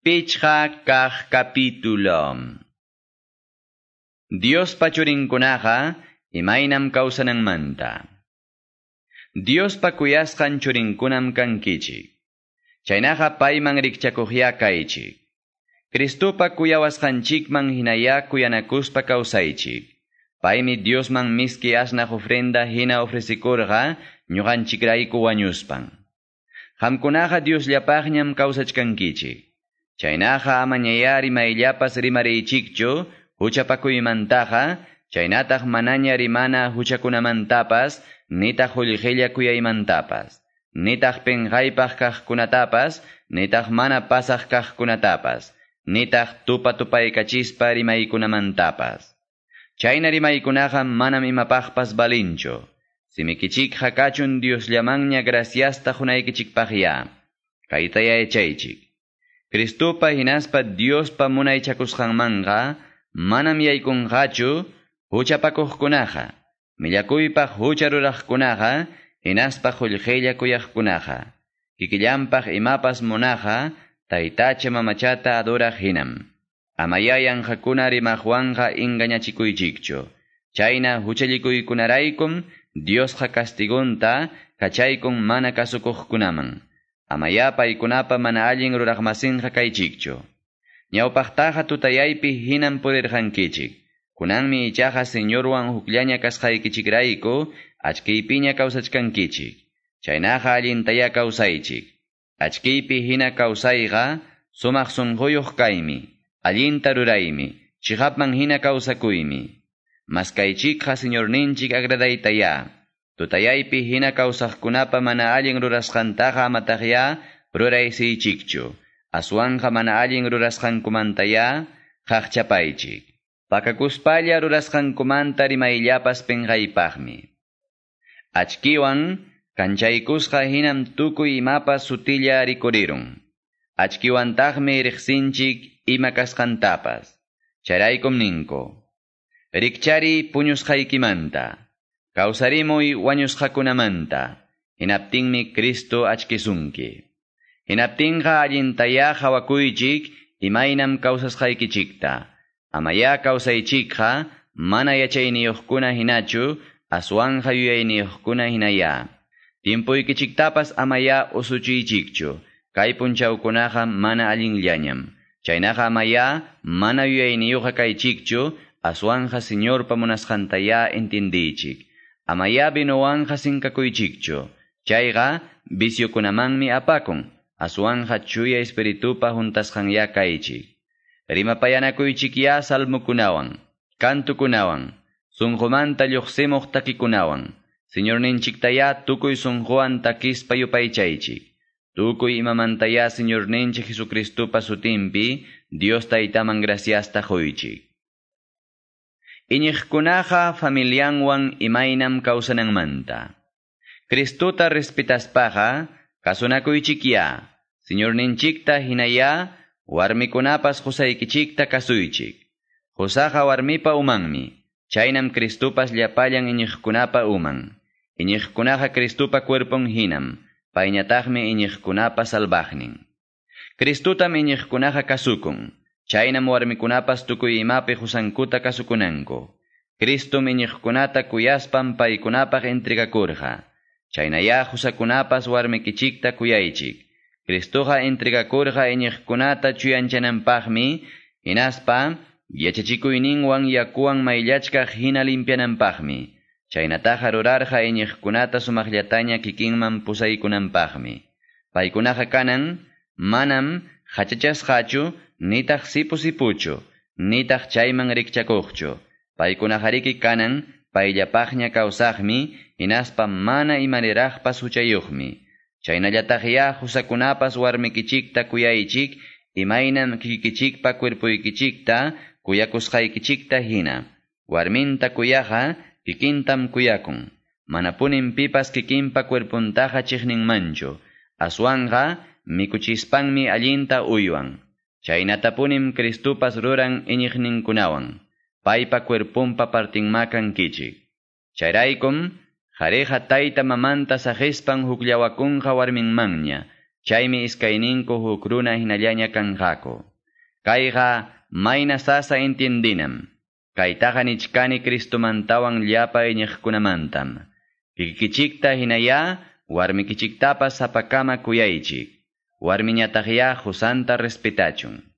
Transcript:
Pichqa kaq capítulo. Dios pachurinkunaqa imaynam kawsananmanta. Dios pakuyasqan churinkunam kankichik. Chaynaqa payman rikchakuqya kaychik. Cristupa kuyawasqanchikman hinaya kuyanakuspa kawsaychik. Paymi Diosman miski asnaq ofrenda hina ofrecikurqa ñuqanchikrayku wañuspan. Qamkunaqa Diosllapaqñam kawsachkankichik. Chaynaqa amañayari mayllapas rimariychikchu, huchapakuymantaqa, chaynataq manaña rimana huchakunamantapas, nitaq hullqilla kuyaymantapas, nitaq penqaypaq kaqkunatapas, nitaq mana pasaq kaqkunatapas, nitaq tupa tupaykachispa rimaykunamantapas. Chayna rimaykunaqa manam imapaqpas balinchu. Simikichikqa kachun Diosllamanña graciasta hunaykichikpaqya. Kayta yaychaychik. Cristupa hinaspa Diospa munaychakusqanmanqa manam yaykunqachu huchapakuqkunaqa, millakuypaq hucha ruraqkunaqa, hinaspa qullqilla kuyaqkunaqa, kikillanpaq imapas munaqa, taytacha mamachata adoraq hinam. Amayayanqakuna rimaqwanqa ingañachikuychikchu. Chayna huchallikuykunaraykum Diosqa castigunta kachaykun mana kasukuqkunaman. Amaya paykunapa mana allin ruraqmasinqa kaychikchu. Ñawpaqtaqa tutayaypi hinan pudirqankichik. Kunanmi ichaqa señorwan hukllaña kasqaykichikrayku achkiypiña kawsachkankichik. Chaynaqa allintaya kawsaychik. Achkiypi hina kawsayqa sumaq sunquyuq kaymi. Allinta ruraymi. Chihapman hina kawsakuymi. Maskaychikqa señorninchik agradaytaya. Tutayaypi hina kawsaqkunapa mana allin rurasqantaqa amataqya ruraysichikchu. Aswanqa mana allin rurasqankumantaya qaqchapaychik. Pakakuspalla rurasqankumanta rimayllapas penqaypaqmi. Achkiwan kanchaykusqa hinam tukuy imapas sutilla rikurirun. Achkiwantaqmi riqsinchik ima kasqantapas. Charaykum ninku. Rikchari puñusqaykimanta. Kawsarimuy wañusqakunamanta, hinaptinmi Cristo achkisunki. Hinaptinqa allintaya hawakuychik, imaynam kawsasqaykichikta. Amaya kawsaychikqa, mana yachayniyuqkuna hinachu, aswanja yuyayniyuqkuna hinaya. Timpuykichiktapas amaya usuchiychikchu, kay punchawkunaqa mana allinllañam. Chaynaqa amaya mana yuyayniyuqa kaychikchu, aswanja Señorpa munasqantaya entendichik. Amaya binuwanja sinkakuychikchu. Chayqa visiokunamanmi apakun. Aswanja chuya espiritupa juntasqanya kaychik. Rimapayanakuychikya salmukunawan, kantukunawan, sunqumanta lluqsimuq takikunawan. Señorninchiktaya tukuy sunquwan takispa yupaychaychik. Tukuy imamantaya Señorninchik Jesucristupa sutimpi, Dios taytaman graciasta huychik. Iñiqkunaqa familianwan imaynam kawsananmanta. Kristuta respetaspaqa kasunakuychikya, Señorninchikta hinaya, warmikunapas qusaykichikta kasuychik. Qusaqa warmipa umanmi, chaynam Kristupas llapallan iñiqkunapa uman. Iñiqkunaqa Kristupa cuerpon hinam, payñataqmi iñiqkunapa salvaqnin. Kristutam iñiqkunaqa kasukun, chaynam warmikunapas tukuy imapi husankuta kasukunanku. Cristo miñiqkunata kuyaspan paykunapaq entregakurqa. Chaynaya husakunapas warmikichikta kuyaychik. Cristoqa entregakurqa iñiqkunata chuyanchananpaqmi, hinaspa yachachikuyninwan yakuwan mayllachkaq hina limpiananpaqmi. Chaynataqa rurarqa iñiqkunata sumaqllataña kikinman pusaykunanpaqmi. Paykunaqa kanan, manam hachachasqachu, nitaq sipu-sipuchu, nitaq chayman rikchakuqchu. Paykunahariki kanan, payllapaqña kawsaqmi, hinaspa mana imaniraqpas huchayuqmi. Chaynallataqya husakunapas warmikichikta kuyaychik, imaynam kikichikpa cuerpuykichikta, kuyakusqaykichikta hina. Warminta kuyaqa, kikintam kuyakun. Manapunin pipas kikinpa cuerpuntaqa chiqninmanchu. Aswanqa, mikuchispanmi allinta uywan. Chaynatapunim Cristupas ruran iñiqninkunawan, paypa cuerpunpa partinmakan kichik. Chayraykum, jareja tayta mamanta sajespan hukllawakunqa warminmanña, chaymi iskayninku hukruna hinallaña kanjako. Kayqa mayna sasa entiendinam. Kaytaqa nichkani Cristomantawan llapa iñiqkunamantam. Kikichikta hinaya, warmikichiktapas sapakama kuyaychik. Warmiñataqya husanta respetachun.